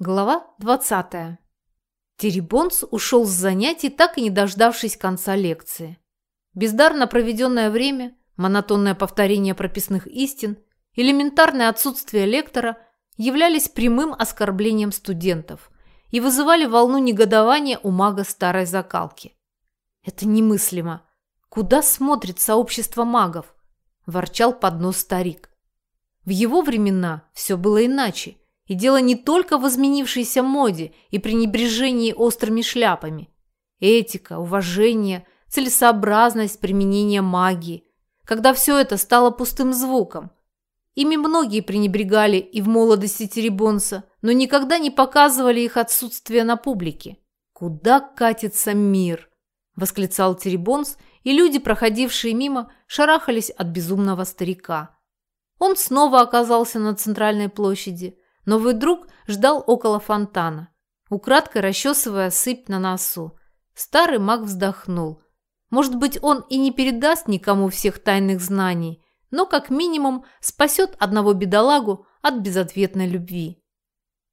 Глава 20. Теребонс ушел с занятий, так и не дождавшись конца лекции. Бездарно проведенное время, монотонное повторение прописных истин, элементарное отсутствие лектора являлись прямым оскорблением студентов и вызывали волну негодования у мага старой закалки. «Это немыслимо! Куда смотрит сообщество магов?» – ворчал под нос старик. В его времена все было иначе – и дело не только в изменившейся моде и пренебрежении острыми шляпами. Этика, уважение, целесообразность применения магии. Когда все это стало пустым звуком. Ими многие пренебрегали и в молодости Теребонса, но никогда не показывали их отсутствие на публике. «Куда катится мир?» – восклицал Теребонс, и люди, проходившие мимо, шарахались от безумного старика. Он снова оказался на центральной площади – Новый друг ждал около фонтана, украдкой расчесывая сыпь на носу. Старый маг вздохнул. Может быть, он и не передаст никому всех тайных знаний, но как минимум спасет одного бедолагу от безответной любви.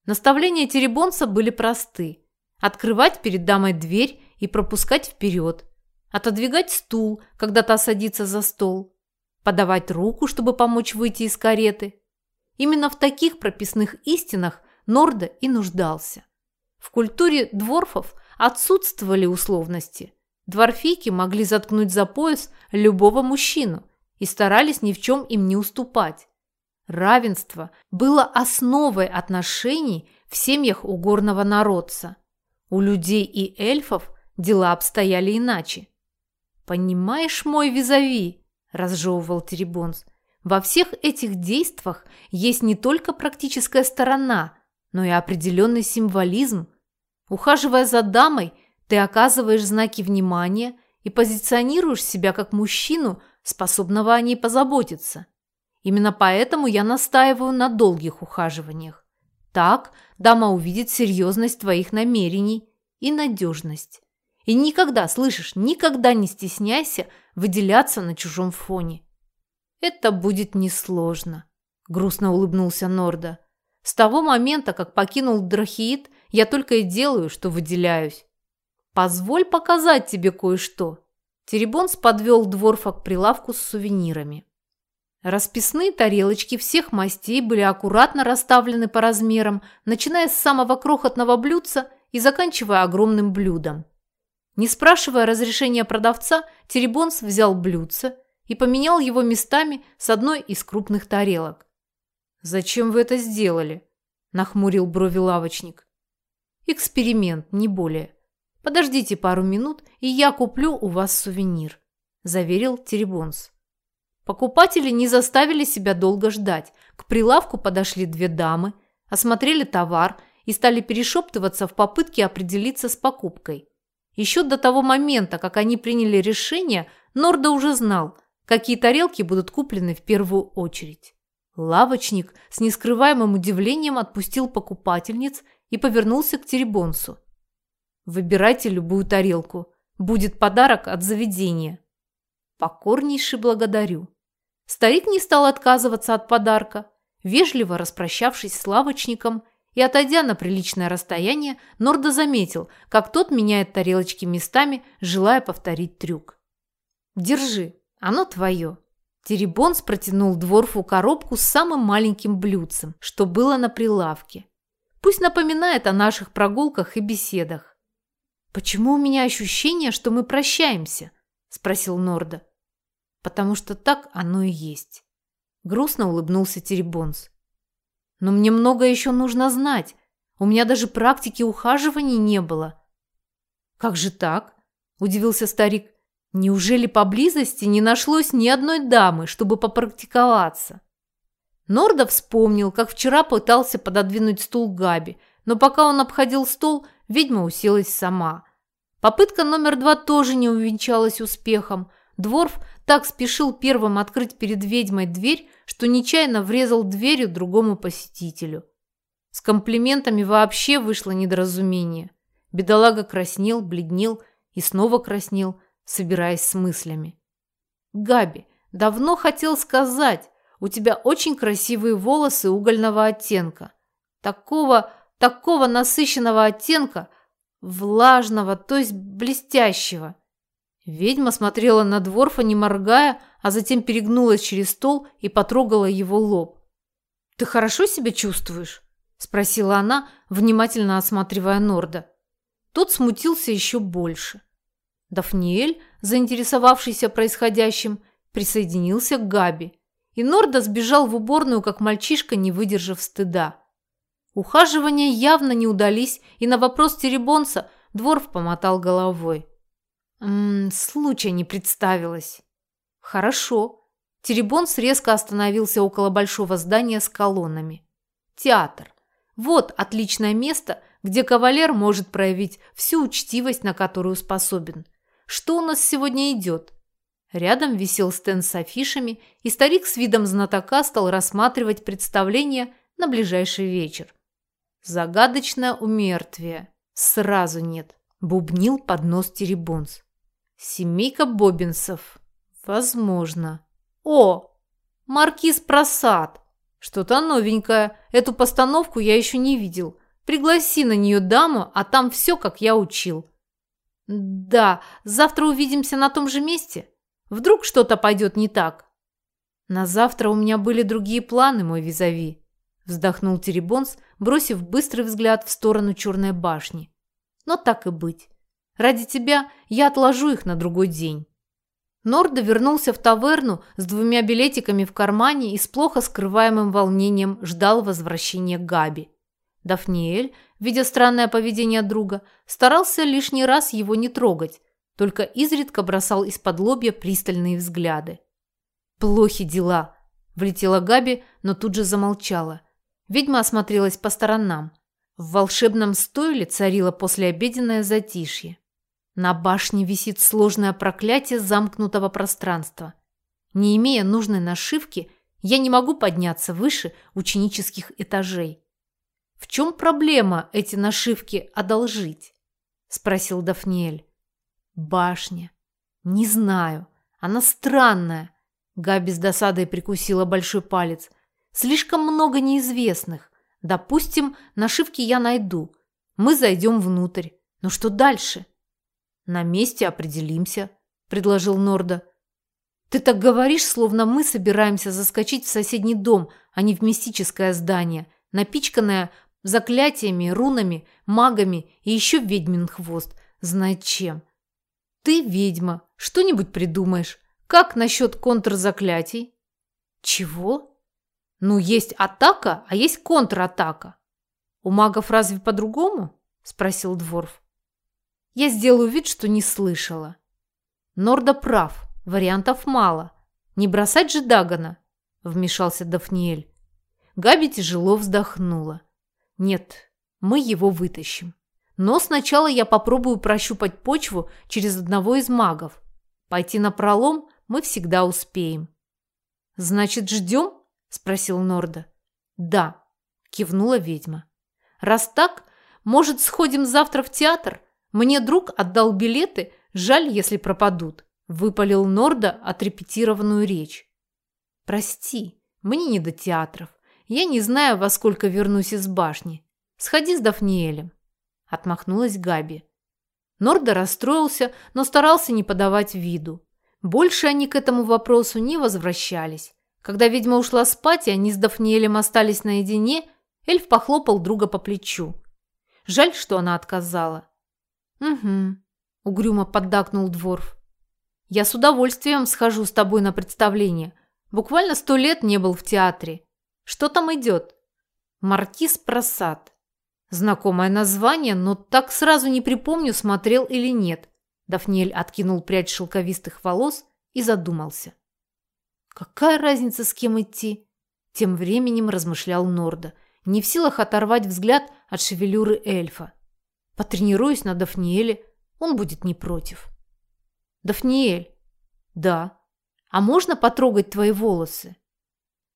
Наставления Теребонца были просты. Открывать перед дамой дверь и пропускать вперед. Отодвигать стул, когда та садится за стол. Подавать руку, чтобы помочь выйти из кареты. Именно в таких прописных истинах Норда и нуждался. В культуре дворфов отсутствовали условности. Дворфийки могли заткнуть за пояс любого мужчину и старались ни в чем им не уступать. Равенство было основой отношений в семьях у горного народца. У людей и эльфов дела обстояли иначе. «Понимаешь, мой визави?» – разжевывал Теребонс – во всех этих действиях есть не только практическая сторона, но и определенный символизм. Ухаживая за дамой, ты оказываешь знаки внимания и позиционируешь себя как мужчину, способного о ней позаботиться. Именно поэтому я настаиваю на долгих ухаживаниях. Так дама увидит серьезность твоих намерений и надежность. И никогда, слышишь, никогда не стесняйся выделяться на чужом фоне. «Это будет несложно», – грустно улыбнулся Норда. «С того момента, как покинул Драхиит, я только и делаю, что выделяюсь. Позволь показать тебе кое-что». Теребонс подвел Дворфа к прилавку с сувенирами. Расписные тарелочки всех мастей были аккуратно расставлены по размерам, начиная с самого крохотного блюдца и заканчивая огромным блюдом. Не спрашивая разрешения продавца, Теребонс взял блюдце, и поменял его местами с одной из крупных тарелок. «Зачем вы это сделали?» – нахмурил брови лавочник. «Эксперимент, не более. Подождите пару минут, и я куплю у вас сувенир», – заверил Теребонс. Покупатели не заставили себя долго ждать. К прилавку подошли две дамы, осмотрели товар и стали перешептываться в попытке определиться с покупкой. Еще до того момента, как они приняли решение, Норда уже знал – какие тарелки будут куплены в первую очередь. Лавочник с нескрываемым удивлением отпустил покупательниц и повернулся к Теребонсу. «Выбирайте любую тарелку. Будет подарок от заведения». «Покорнейше благодарю». Старик не стал отказываться от подарка. Вежливо распрощавшись с лавочником и отойдя на приличное расстояние, Норда заметил, как тот меняет тарелочки местами, желая повторить трюк. «Держи», оно твое». Теребонс протянул Дворфу коробку с самым маленьким блюдцем, что было на прилавке. Пусть напоминает о наших прогулках и беседах. «Почему у меня ощущение, что мы прощаемся?» – спросил Норда. «Потому что так оно и есть». Грустно улыбнулся Теребонс. «Но мне много еще нужно знать. У меня даже практики ухаживаний не было». «Как же так?» – удивился старик. Неужели поблизости не нашлось ни одной дамы, чтобы попрактиковаться? Норда вспомнил, как вчера пытался пододвинуть стул Габи, но пока он обходил стол, ведьма уселась сама. Попытка номер два тоже не увенчалась успехом. Дворф так спешил первым открыть перед ведьмой дверь, что нечаянно врезал дверью другому посетителю. С комплиментами вообще вышло недоразумение. Бедолага краснел, бледнел и снова краснел, собираясь с мыслями. «Габи, давно хотел сказать, у тебя очень красивые волосы угольного оттенка. Такого такого насыщенного оттенка, влажного, то есть блестящего. Ведьма смотрела на Дворфа, не моргая, а затем перегнулась через стол и потрогала его лоб. «Ты хорошо себя чувствуешь?» – спросила она, внимательно осматривая Норда. Тот смутился еще больше. Дафниэль, заинтересовавшийся происходящим, присоединился к Габи, и Норда сбежал в уборную, как мальчишка, не выдержав стыда. Ухаживания явно не удались, и на вопрос Теребонца Дворф помотал головой. «Ммм, случая не представилось». «Хорошо». Теребонс резко остановился около большого здания с колоннами. «Театр. Вот отличное место, где кавалер может проявить всю учтивость, на которую способен. Что у нас сегодня идет?» Рядом висел стенд с афишами, и старик с видом знатока стал рассматривать представление на ближайший вечер. Загадочное умертвие. Сразу нет. Бубнил под нос Теребонс. Семейка Бобинсов. Возможно. О! Маркиз Просад. Что-то новенькое. Эту постановку я еще не видел. Пригласи на нее даму, а там все, как я учил. Да, завтра увидимся на том же месте. Вдруг что-то пойдет не так. На завтра у меня были другие планы, мой визави. Вздохнул Теребонс, бросив быстрый взгляд в сторону Черной башни. Но так и быть. Ради тебя я отложу их на другой день. Норда вернулся в таверну с двумя билетиками в кармане и с плохо скрываемым волнением ждал возвращения Габи. Дафниэль, видя странное поведение друга, старался лишний раз его не трогать, только изредка бросал из-под лобья пристальные взгляды. «Плохи дела», – влетела Габи, но тут же замолчала. Ведьма осмотрелась по сторонам. В волшебном стойле царило послеобеденное затишье. На башне висит сложное проклятие замкнутого пространства. Не имея нужной нашивки, я не могу подняться выше ученических этажей. В чем проблема эти нашивки одолжить? Спросил Дафниэль. Башня. Не знаю. Она странная. Габи с досадой прикусила большой палец. Слишком много неизвестных. Допустим, нашивки я найду. Мы зайдем внутрь. Но что дальше? «На месте определимся», – предложил Норда. «Ты так говоришь, словно мы собираемся заскочить в соседний дом, а не в мистическое здание, напичканное заклятиями, рунами, магами и еще ведьмин хвост. Знает чем. Ты ведьма, что-нибудь придумаешь. Как насчет контрзаклятий?» «Чего?» «Ну, есть атака, а есть контратака». «У магов разве по-другому?» – спросил Дворф. Я сделаю вид, что не слышала. Норда прав, вариантов мало. Не бросать же Дагана, вмешался Дафниэль. Габи тяжело вздохнула. Нет, мы его вытащим. Но сначала я попробую прощупать почву через одного из магов. Пойти на пролом мы всегда успеем. Значит, ждем? спросил Норда. Да, кивнула ведьма. Раз так, может, сходим завтра в театр? Мне друг отдал билеты, жаль, если пропадут. Выпалил Норда отрепетированную речь. Прости, мне не до театров. Я не знаю, во сколько вернусь из башни. Сходи с Дафниэлем. Отмахнулась Габи. Норда расстроился, но старался не подавать виду. Больше они к этому вопросу не возвращались. Когда ведьма ушла спать, и они с Дафниэлем остались наедине, эльф похлопал друга по плечу. Жаль, что она отказала. «Угу», – угрюмо поддакнул Дворф. «Я с удовольствием схожу с тобой на представление. Буквально сто лет не был в театре. Что там идет?» «Маркиз Просад». Знакомое название, но так сразу не припомню, смотрел или нет. Дафниэль откинул прядь шелковистых волос и задумался. «Какая разница, с кем идти?» Тем временем размышлял Норда, не в силах оторвать взгляд от шевелюры эльфа. Потренируюсь на Дафниэле, он будет не против. Дафниэль. Да. А можно потрогать твои волосы?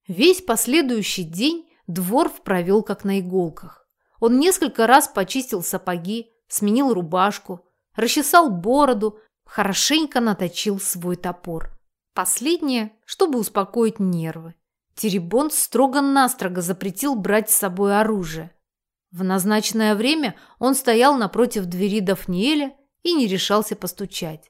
Весь последующий день Дворф провел как на иголках. Он несколько раз почистил сапоги, сменил рубашку, расчесал бороду, хорошенько наточил свой топор. Последнее, чтобы успокоить нервы. Теребон строго-настрого запретил брать с собой оружие. В назначенное время он стоял напротив двери Дафниэля и не решался постучать.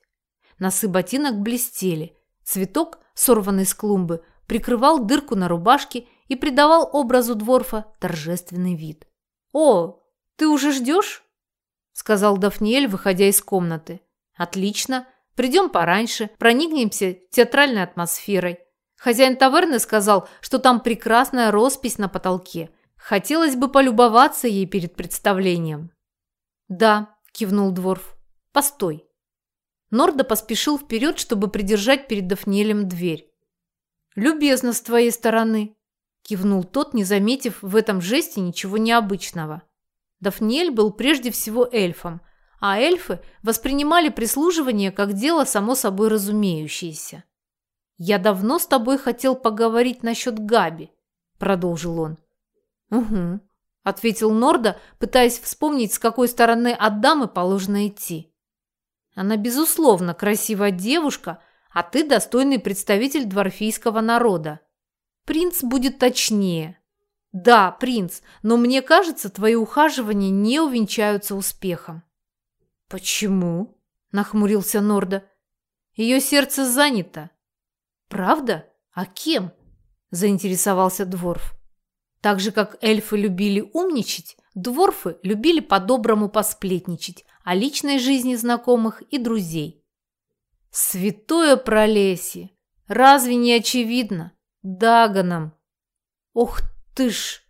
Носы ботинок блестели. Цветок, сорванный с клумбы, прикрывал дырку на рубашке и придавал образу дворфа торжественный вид. «О, ты уже ждешь?» – сказал Дафниэль, выходя из комнаты. «Отлично. Придем пораньше, проникнемся театральной атмосферой. Хозяин таверны сказал, что там прекрасная роспись на потолке. Хотелось бы полюбоваться ей перед представлением». «Да», – кивнул Дворф. «Постой». Норда поспешил вперед, чтобы придержать перед Дафниэлем дверь. «Любезно с твоей стороны», – кивнул тот, не заметив в этом жесте ничего необычного. Дафниэль был прежде всего эльфом, а эльфы воспринимали прислуживание как дело само собой разумеющееся. «Я давно с тобой хотел поговорить насчет Габи», – продолжил он. «Угу», – ответил Норда, пытаясь вспомнить, с какой стороны от дамы положено идти. «Она, безусловно, красивая девушка, а ты достойный представитель дворфийского народа. Принц будет точнее». «Да, принц, но мне кажется, твои ухаживания не увенчаются успехом». «Почему?» – нахмурился Норда. «Ее сердце занято». «Правда? А кем?» – заинтересовался Дворф. Так же, как эльфы любили умничать, дворфы любили по-доброму посплетничать о личной жизни знакомых и друзей. Святое пролесье! Разве не очевидно? Даганом! Ох ты ж!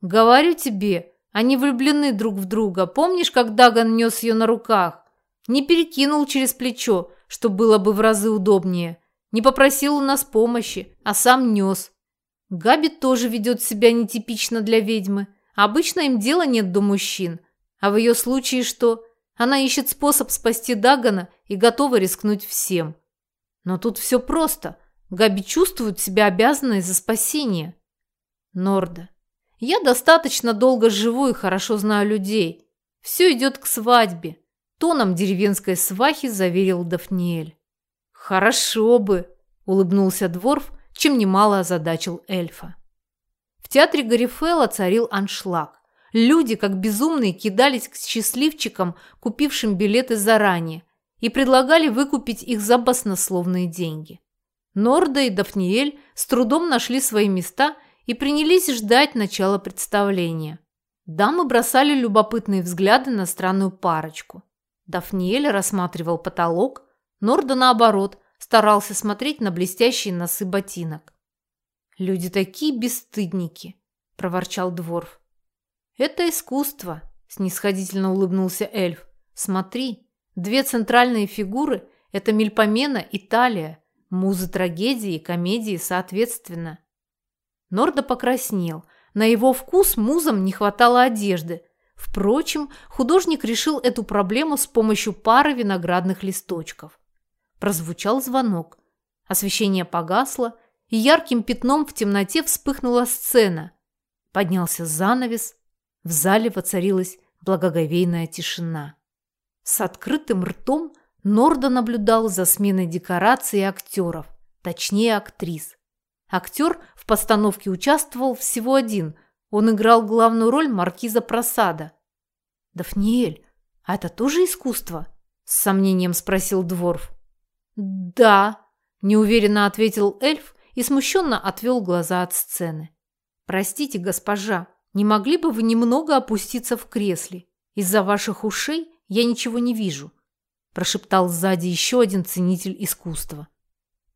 Говорю тебе, они влюблены друг в друга. Помнишь, как Даган нес ее на руках? Не перекинул через плечо, что было бы в разы удобнее. Не попросил у нас помощи, а сам нес. Габи тоже ведет себя нетипично для ведьмы. Обычно им дела нет до мужчин. А в ее случае что? Она ищет способ спасти Дагана и готова рискнуть всем. Но тут все просто. Габи чувствует себя обязанной за спасение. Норда. Я достаточно долго живу и хорошо знаю людей. Все идет к свадьбе. Тоном деревенской свахи заверил Дафниэль. Хорошо бы, улыбнулся Дворф, чем немало озадачил эльфа. В театре Гарифелла царил аншлаг. Люди, как безумные, кидались к счастливчикам, купившим билеты заранее, и предлагали выкупить их за баснословные деньги. Норда и Дафниэль с трудом нашли свои места и принялись ждать начала представления. Дамы бросали любопытные взгляды на странную парочку. Дафниэль рассматривал потолок, Норда, наоборот, старался смотреть на блестящие носы ботинок. «Люди такие бесстыдники!» – проворчал Дворф. «Это искусство!» – снисходительно улыбнулся эльф. «Смотри, две центральные фигуры – это Мельпомена и Талия, музы трагедии и комедии соответственно». Норда покраснел. На его вкус музам не хватало одежды. Впрочем, художник решил эту проблему с помощью пары виноградных листочков. Прозвучал звонок. Освещение погасло, и ярким пятном в темноте вспыхнула сцена. Поднялся занавес. В зале воцарилась благоговейная тишина. С открытым ртом Норда наблюдал за сменой декораций и актеров, точнее актрис. Актер в постановке участвовал всего один. Он играл главную роль маркиза Просада. «Дафниэль, а это тоже искусство?» – с сомнением спросил Дворф. «Да», – неуверенно ответил эльф и смущенно отвел глаза от сцены. «Простите, госпожа, не могли бы вы немного опуститься в кресле? Из-за ваших ушей я ничего не вижу», – прошептал сзади еще один ценитель искусства.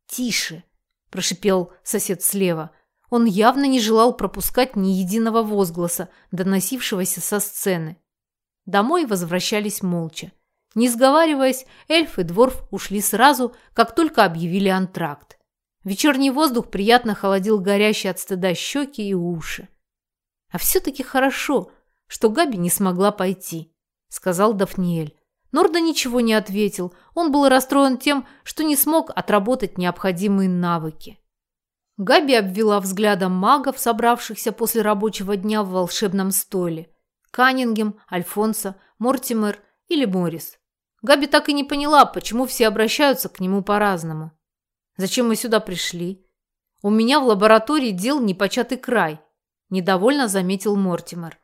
«Тише», – прошипел сосед слева. Он явно не желал пропускать ни единого возгласа, доносившегося со сцены. Домой возвращались молча. Не сговариваясь, эльф и дворф ушли сразу, как только объявили антракт. Вечерний воздух приятно холодил горящие от стыда щеки и уши. «А все-таки хорошо, что Габи не смогла пойти», — сказал Дафниэль. Норда ничего не ответил. Он был расстроен тем, что не смог отработать необходимые навыки. Габи обвела взглядом магов, собравшихся после рабочего дня в волшебном стойле. Каннингем, Альфонсо, Мортимер или Моррис. Габи так и не поняла, почему все обращаются к нему по-разному. Зачем мы сюда пришли? У меня в лаборатории дел непочатый край, недовольно заметил Мортимер.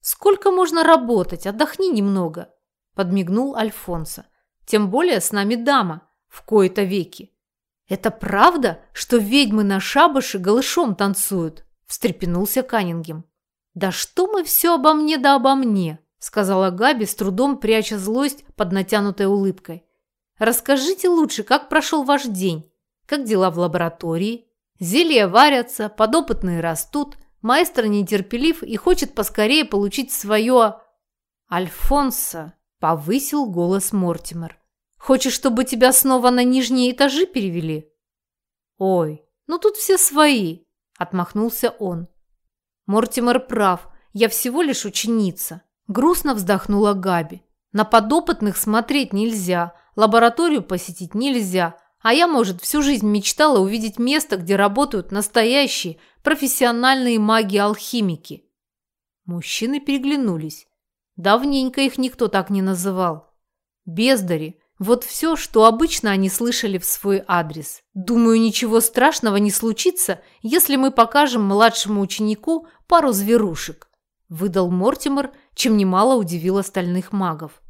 «Сколько можно работать? Отдохни немного», – подмигнул Альфонсо. «Тем более с нами дама, в кои-то веки». «Это правда, что ведьмы на шабаше голышом танцуют?» – встрепенулся Каннингем. «Да что мы все обо мне да обо мне?» – сказала Габи, с трудом пряча злость под натянутой улыбкой. «Расскажите лучше, как прошел ваш день? Как дела в лаборатории? Зелья варятся, подопытные растут, маэстро нетерпелив и хочет поскорее получить свое...» «Альфонсо!» – повысил голос Мортимер. «Хочешь, чтобы тебя снова на нижние этажи перевели?» «Ой, ну тут все свои!» – отмахнулся он. «Мортимер прав, я всего лишь ученица», – грустно вздохнула Габи. «На подопытных смотреть нельзя, лабораторию посетить нельзя, а я, может, всю жизнь мечтала увидеть место, где работают настоящие, профессиональные маги-алхимики». Мужчины переглянулись. Давненько их никто так не называл. Бездари. Вот все, что обычно они слышали в свой адрес. Думаю, ничего страшного не случится, если мы покажем младшему ученику пару зверушек. Выдал Мортимер, чем немало удивил остальных магов.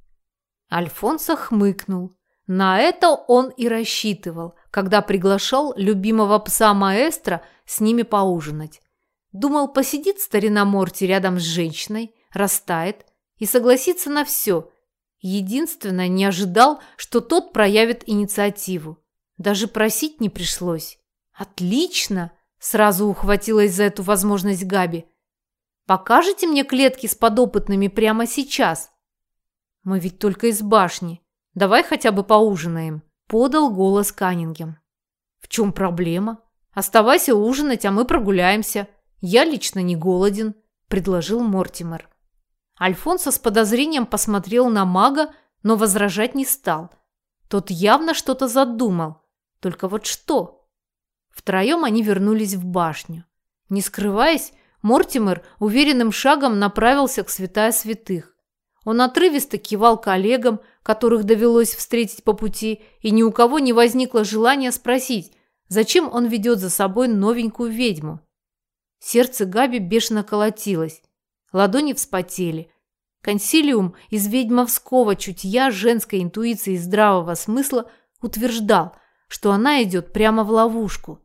Альфонсо хмыкнул. На это он и рассчитывал, когда приглашал любимого пса маэстро с ними поужинать. Думал, посидит старина Морти рядом с женщиной, растает и согласится на все. Единственное, не ожидал, что тот проявит инициативу. Даже просить не пришлось. «Отлично!» – сразу ухватилась за эту возможность Габи. «Покажете мне клетки с подопытными прямо сейчас?» «Мы ведь только из башни. Давай хотя бы поужинаем», – подал голос Каннингем. «В чем проблема? Оставайся ужинать, а мы прогуляемся. Я лично не голоден», – предложил Мортимер. Альфонсо с подозрением посмотрел на мага, но возражать не стал. Тот явно что-то задумал. Только вот что? Втроем они вернулись в башню. Не скрываясь, Мортимер уверенным шагом направился к святая святых. Он отрывисто кивал коллегам, которых довелось встретить по пути, и ни у кого не возникло желания спросить, зачем он ведет за собой новенькую ведьму. Сердце Габи бешено колотилось, ладони вспотели. Консилиум из ведьмовского чутья, женской интуиции и здравого смысла утверждал, что она идет прямо в ловушку,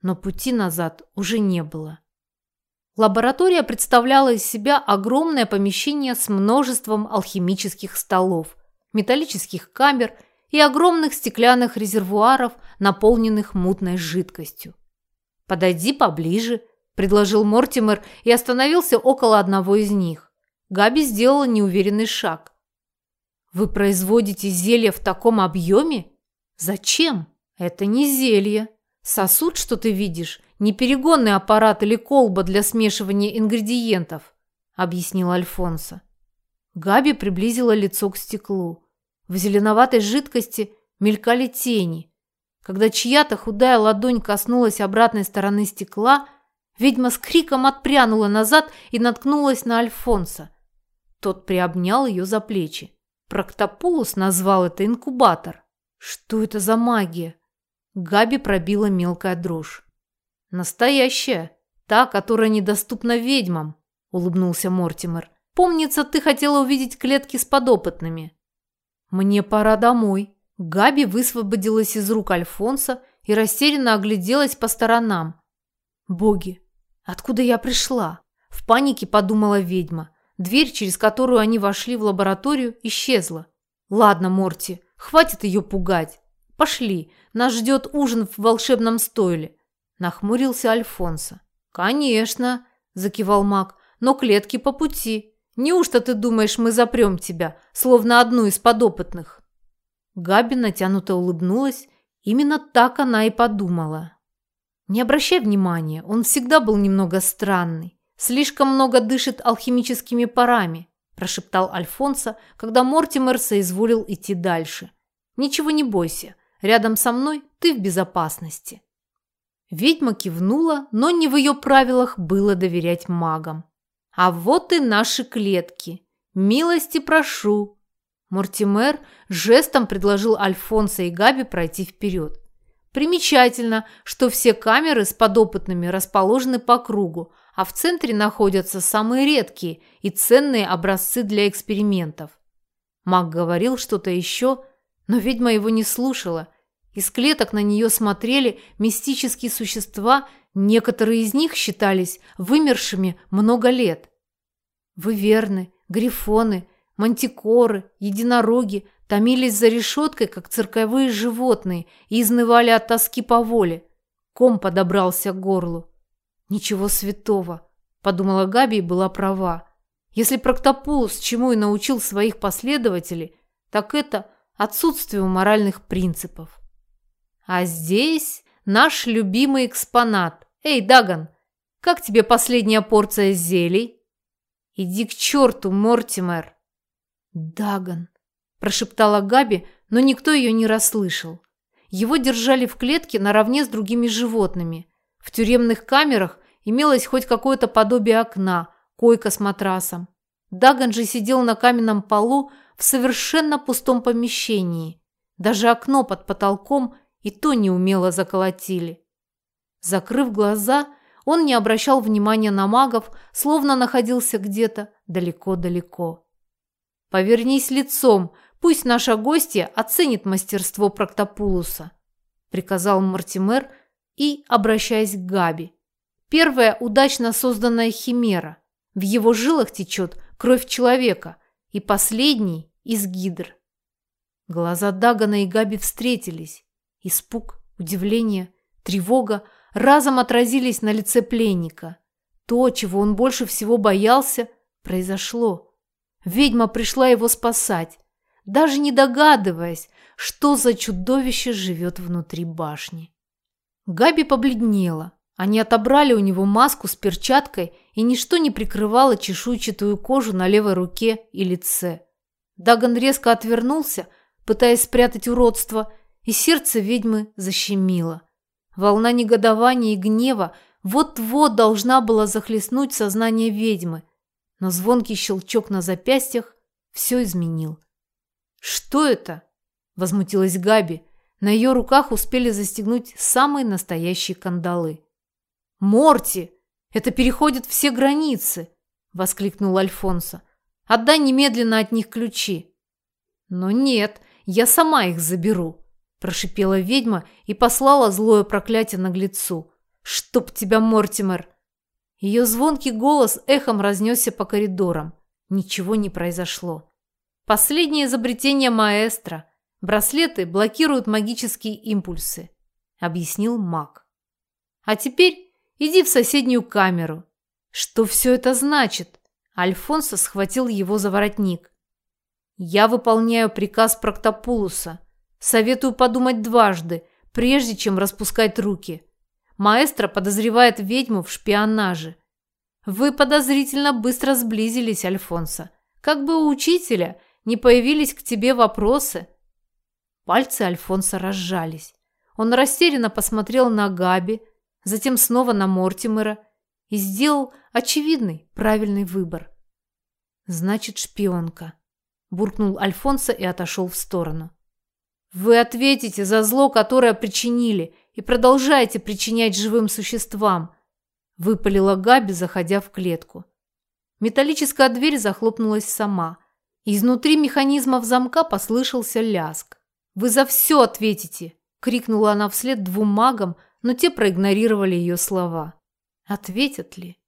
но пути назад уже не было. Лаборатория представляла из себя огромное помещение с множеством алхимических столов, металлических камер и огромных стеклянных резервуаров, наполненных мутной жидкостью. «Подойди поближе», – предложил Мортимер и остановился около одного из них. Габи сделала неуверенный шаг. «Вы производите зелье в таком объеме? Зачем? Это не зелье. Сосуд, что ты видишь, не перегонный аппарат или колба для смешивания ингредиентов», – объяснил Альфонсо. Габи приблизила лицо к стеклу. В зеленоватой жидкости мелькали тени. Когда чья-то худая ладонь коснулась обратной стороны стекла, ведьма с криком отпрянула назад и наткнулась на Альфонса. Тот приобнял ее за плечи. Проктопулус назвал это инкубатор. Что это за магия? Габи пробила мелкая дрожь. «Настоящая, та, которая недоступна ведьмам», – улыбнулся Мортимер. «Помнится, ты хотела увидеть клетки с подопытными». «Мне пора домой». Габи высвободилась из рук Альфонса и растерянно огляделась по сторонам. «Боги, откуда я пришла?» В панике подумала ведьма. Дверь, через которую они вошли в лабораторию, исчезла. «Ладно, Морти, хватит ее пугать. Пошли, нас ждет ужин в волшебном стойле. Нахмурился Альфонсо. «Конечно», – закивал маг, – «но клетки по пути. Неужто ты думаешь, мы запрем тебя, словно одну из подопытных?» Габи натянуто улыбнулась. Именно так она и подумала. «Не обращай внимания, он всегда был немного странный. Слишком много дышит алхимическими парами», – прошептал Альфонсо, когда Мортимер соизволил идти дальше. «Ничего не бойся, рядом со мной ты в безопасности». Ведьма кивнула, но не в ее правилах было доверять магам. «А вот и наши клетки. Милости прошу!» Мортимер жестом предложил Альфонсо и Габи пройти вперед. Примечательно, что все камеры с подопытными расположены по кругу, а в центре находятся самые редкие и ценные образцы для экспериментов. Маг говорил что-то еще, но ведьма его не слушала. Из клеток на нее смотрели мистические существа, некоторые из них считались вымершими много лет. Выверны, грифоны, мантикоры, единороги томились за решеткой, как цирковые животные, и изнывали от тоски по воле. Ком подобрался к горлу. «Ничего святого», – подумала Габи и была права. Если Проктопулус чему и научил своих последователей, так это отсутствию моральных принципов. А здесь наш любимый экспонат. Эй, Даган, как тебе последняя порция зелий? Иди к черту, Мортимер. Даган, прошептала Габи, но никто ее не расслышал. Его держали в клетке наравне с другими животными. В тюремных камерах имелось хоть какое-то подобие окна, койка с матрасом. Даган же сидел на каменном полу в совершенно пустом помещении. Даже окно под потолком и то неумело заколотили. Закрыв глаза, он не обращал внимания на магов, словно находился где-то далеко-далеко. «Повернись лицом, пусть наша гостья оценит мастерство Проктопулуса», приказал Мартимер и, обращаясь к Габи. Первая удачно созданная химера. В его жилах течет кровь человека, и последний из гидр. Глаза Дагана и Габи встретились. Испуг, удивление, тревога разом отразились на лице пленника. То, чего он больше всего боялся, произошло. Ведьма пришла его спасать, даже не догадываясь, что за чудовище живет внутри башни. Габи побледнела. Они отобрали у него маску с перчаткой, и ничто не прикрывало чешуйчатую кожу на левой руке и лице. Даган резко отвернулся, пытаясь спрятать уродство, и сердце ведьмы защемило. Волна негодования и гнева вот-вот должна была захлестнуть сознание ведьмы, но звонкий щелчок на запястьях все изменил. «Что это?» – возмутилась Габи. На ее руках успели застегнуть самые настоящие кандалы. «Морти! Это переходит все границы!» – воскликнул Альфонсо. «Отдай немедленно от них ключи!» «Но нет, я сама их заберу!» – прошипела ведьма и послала злое проклятие наглецу. «Чтоб тебя, Мортимер!» Ее звонкий голос эхом разнесся по коридорам. Ничего не произошло. Последнее изобретение маэстро. Браслеты блокируют магические импульсы, объяснил маг. А теперь Иди в соседнюю камеру. Что все это значит? Альфонсо схватил его за воротник. Я выполняю приказ Проктопулуса. Советую подумать дважды, прежде чем распускать руки. Маэстро подозревает ведьму в шпионаже. Вы подозрительно быстро сблизились, Альфонсо. Как бы у учителя не появились к тебе вопросы. Пальцы Альфонса разжались. Он растерянно посмотрел на Габи, затем снова на Мортимера и сделал очевидный, правильный выбор. «Значит, шпионка», – буркнул Альфонсо и отошел в сторону. «Вы ответите за зло, которое причинили, и продолжаете причинять живым существам», – выпалила Габи, заходя в клетку. Металлическая дверь захлопнулась сама. Изнутри механизмов замка послышался ляск. «Вы за все ответите!» – крикнула она вслед двум магам, но те проигнорировали ее слова. Ответят ли?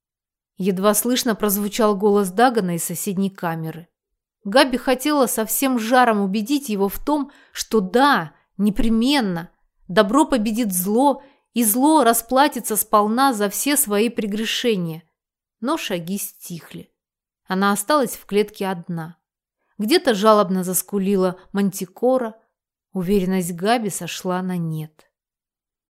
Едва слышно прозвучал голос Дагана из соседней камеры. Габи хотела со всем жаром убедить его в том, что да, непременно, добро победит зло, и зло расплатится сполна за все свои прегрешения. Но шаги стихли. Она осталась в клетке одна. Где-то жалобно заскулила мантикора. Уверенность Габи сошла на нет.